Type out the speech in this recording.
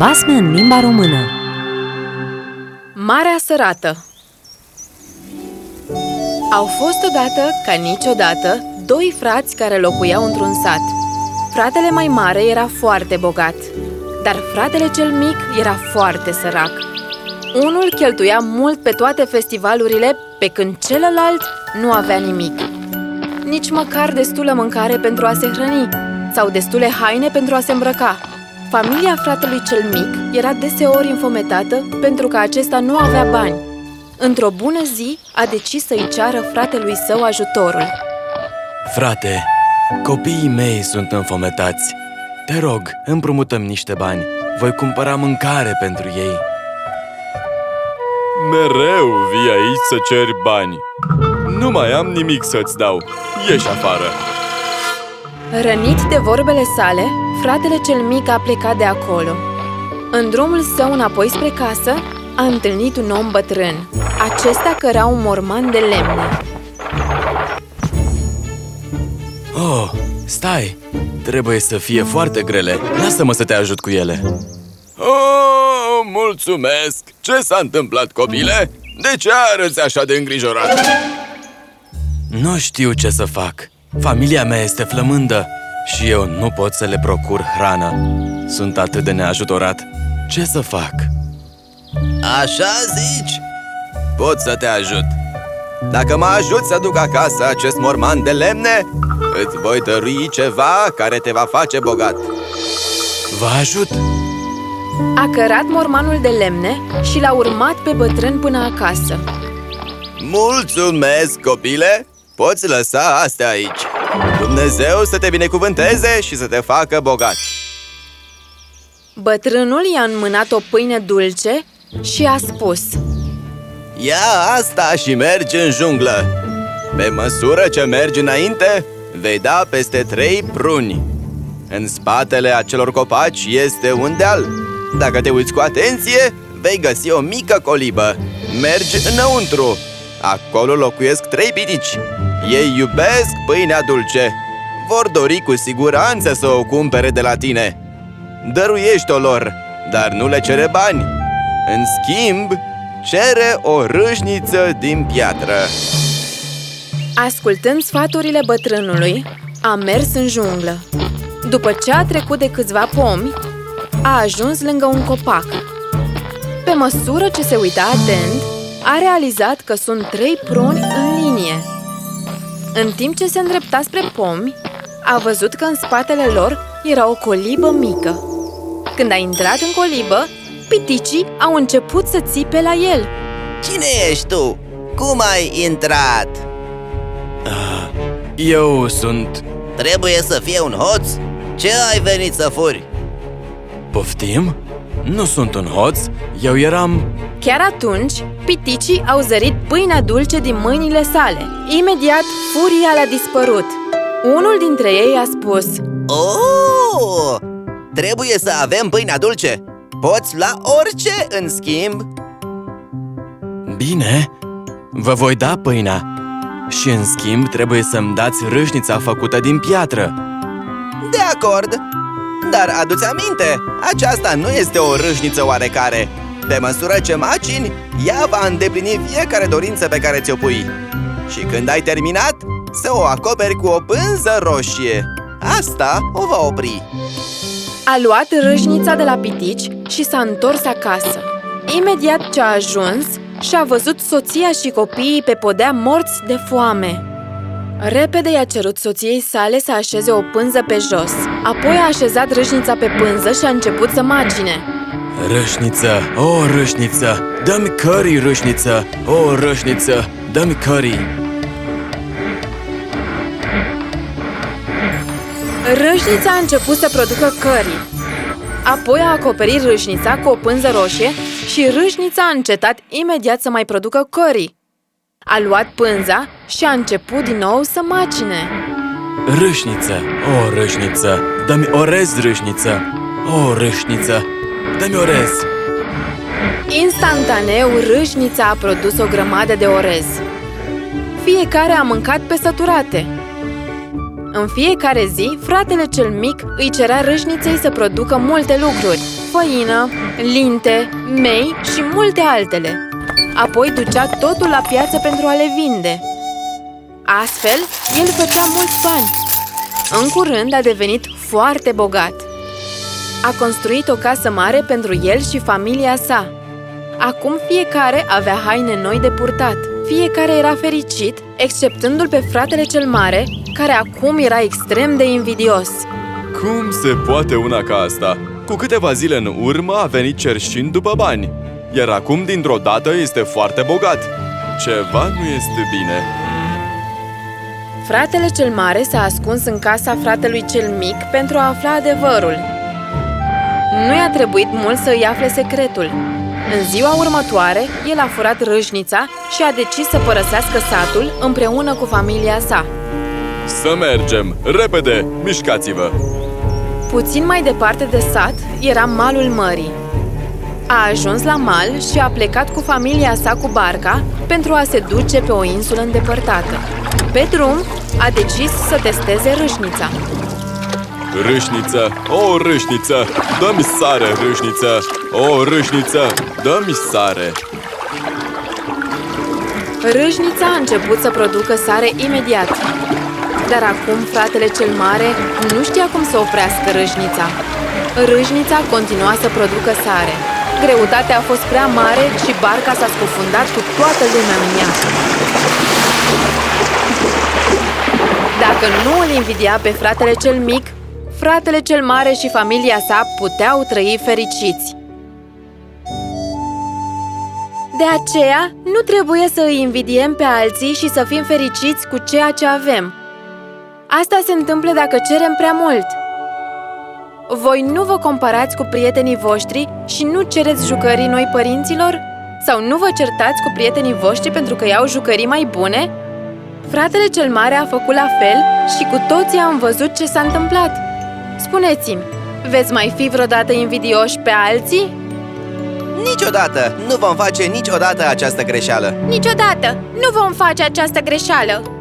Basme în limba română Marea sărată Au fost odată, ca niciodată, doi frați care locuiau într-un sat. Fratele mai mare era foarte bogat, dar fratele cel mic era foarte sărac. Unul cheltuia mult pe toate festivalurile, pe când celălalt nu avea nimic. Nici măcar destulă mâncare pentru a se hrăni sau destule haine pentru a se îmbrăca. Familia fratelui cel mic era deseori înfometată pentru că acesta nu avea bani. Într-o bună zi, a decis să-i ceară fratelui său ajutorul. Frate, copiii mei sunt înfometați. Te rog, împrumutăm niște bani. Voi cumpăra mâncare pentru ei. Mereu vii aici să ceri bani. Nu mai am nimic să-ți dau. Ieși afară! Rănit de vorbele sale, fratele cel mic a plecat de acolo. În drumul său înapoi spre casă, a întâlnit un om bătrân. Acesta căra un morman de lemne. Oh, stai! Trebuie să fie foarte grele. Lasă-mă să te ajut cu ele. Oh, mulțumesc! Ce s-a întâmplat, copile? De ce arăți așa de îngrijorat? Nu știu ce să fac. Familia mea este flămândă și eu nu pot să le procur hrană. Sunt atât de neajutorat. Ce să fac? Așa zici? Pot să te ajut. Dacă mă ajut să duc acasă acest morman de lemne, îți voi dărui ceva care te va face bogat. Vă ajut! A cărat mormanul de lemne și l-a urmat pe bătrân până acasă. Mulțumesc, copile! Poți lăsa astea aici. Dumnezeu să te binecuvânteze și să te facă bogat. Bătrânul i-a înmânat o pâine dulce și a spus Ia asta și mergi în junglă. Pe măsură ce mergi înainte, vei da peste trei pruni. În spatele acelor copaci este un deal. Dacă te uiți cu atenție, vei găsi o mică colibă. Mergi înăuntru. Acolo locuiesc trei pitici. Ei iubesc pâinea dulce. Vor dori cu siguranță să o cumpere de la tine. Dăruiește-o lor, dar nu le cere bani. În schimb, cere o râșniță din piatră. Ascultând sfaturile bătrânului, a mers în junglă. După ce a trecut de câțiva pomi, a ajuns lângă un copac. Pe măsură ce se uita atent, a realizat că sunt trei pruni în linie. În timp ce se îndrepta spre pomi, a văzut că în spatele lor era o colibă mică. Când a intrat în colibă, piticii au început să țipe la el. Cine ești tu? Cum ai intrat? Eu sunt... Trebuie să fie un hoț? Ce ai venit să furi? Poftim? Nu sunt un hoț, eu eram... Chiar atunci, piticii au zărit pâinea dulce din mâinile sale. Imediat, furia le-a dispărut. Unul dintre ei a spus Oh! Trebuie să avem pâinea dulce! Poți la orice în schimb! Bine, vă voi da pâinea. Și în schimb trebuie să-mi dați râșnița făcută din piatră. De acord! Dar adu-ți aminte, aceasta nu este o râșniță oarecare. Pe măsură ce macini, ea va îndeplini fiecare dorință pe care ți-o pui. Și când ai terminat, să o acoperi cu o pânză roșie. Asta o va opri. A luat râșnița de la pitici și s-a întors acasă. Imediat ce a ajuns, și-a văzut soția și copiii pe podea morți de foame. Repede i-a cerut soției sale să așeze o pânză pe jos. Apoi a așezat râșnița pe pânză și a început să macine. Râșniță, o râșniță, dă-mi curry, râșniță, o râșniță, dă-mi curry. Râșnița a început să producă cării. Apoi a acoperit râșnița cu o pânză roșie și râșnița a încetat imediat să mai producă cării. A luat pânza și a început din nou să macine. Râșniță, o râșniță, dă-mi orez, râșniță, o râșniță, dă-mi orez. Instantaneu, râșnița a produs o grămadă de orez. Fiecare a mâncat pe săturate. În fiecare zi, fratele cel mic îi cerea râșniței să producă multe lucruri. făină, linte, mei și multe altele. Apoi ducea totul la piață pentru a le vinde. Astfel, el făcea mulți bani. În curând a devenit foarte bogat. A construit o casă mare pentru el și familia sa. Acum fiecare avea haine noi de purtat. Fiecare era fericit, exceptându-l pe fratele cel mare, care acum era extrem de invidios. Cum se poate una ca asta? Cu câteva zile în urmă a venit cerșind după bani, iar acum dintr-o dată este foarte bogat. Ceva nu este bine. Fratele cel mare s-a ascuns în casa fratelui cel mic pentru a afla adevărul. Nu i-a trebuit mult să îi afle secretul. În ziua următoare, el a furat râșnița și a decis să părăsească satul împreună cu familia sa. Să mergem! Repede! Mișcați-vă! Puțin mai departe de sat era malul mării. A ajuns la mal și a plecat cu familia sa cu barca pentru a se duce pe o insulă îndepărtată. Pe drum, a decis să testeze râșnița. Râșniță! O, râșniță! Dă-mi sare, râșniță! O, râșniță! Dă-mi sare! Râșnița a început să producă sare imediat. Dar acum fratele cel mare nu știa cum să oprească râșnița. Râșnița continua să producă sare. Greutatea a fost prea mare și barca s-a scufundat cu toată lumea în ea. Dacă nu îl invidia pe fratele cel mic, fratele cel mare și familia sa puteau trăi fericiți. De aceea, nu trebuie să îi invidiem pe alții și să fim fericiți cu ceea ce avem. Asta se întâmplă dacă cerem prea mult. Voi nu vă comparați cu prietenii voștri și nu cereți jucării noi părinților? Sau nu vă certați cu prietenii voștri pentru că iau jucării mai bune? Fratele cel mare a făcut la fel și cu toții am văzut ce s-a întâmplat. Spuneți-mi, veți mai fi vreodată invidioși pe alții? Niciodată! Nu vom face niciodată această greșeală! Niciodată! Nu vom face această greșeală!